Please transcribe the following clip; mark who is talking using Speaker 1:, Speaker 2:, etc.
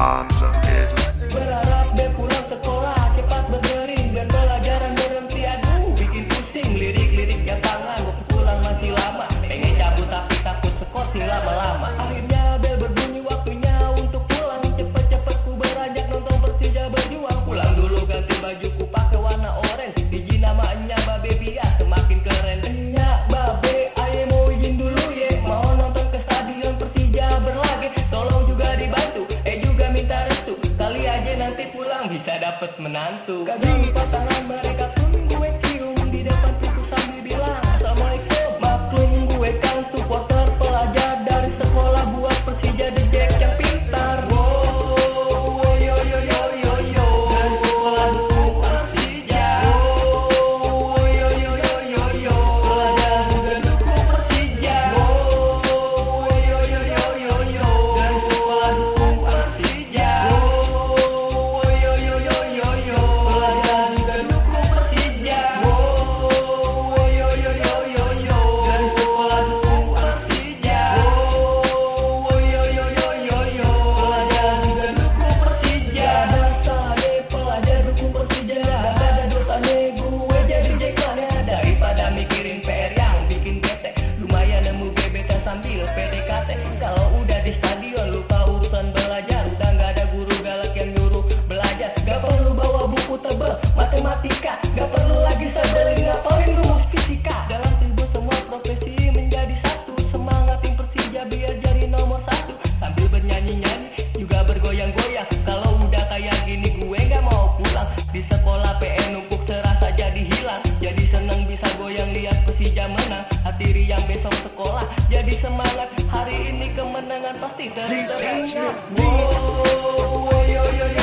Speaker 1: Berharap
Speaker 2: dia pulang sekolah cepat berdering dan pelajaran berhenti. Aduh bikin pusing lirik-liriknya tangan waktu pulang masih lama pengen cabut tapi takut sekolah lama-lama. Akhirnya bel berbunyi waktunya untuk pulang. Cepat-cepat kuberanjak nonton Persija berjuang. Pulang dulu ganti bajuku pakai warna orange biji namanya Babe Bia semakin keren. Nya Babe ayo mau izin dulu ya mau nonton ke stadion Persija berlagak. Tolong menantu. Kadang pasangan mereka pun gue cium di depan pintu sambil bilang yeah. Di sekolah PN numpuk serasa jadi hilang. Jadi seneng bisa goyang lihat Persija menang Hati riang besok sekolah jadi semangat. Hari ini kemenangan pasti terdengar Wow, wow, wow, yo yo.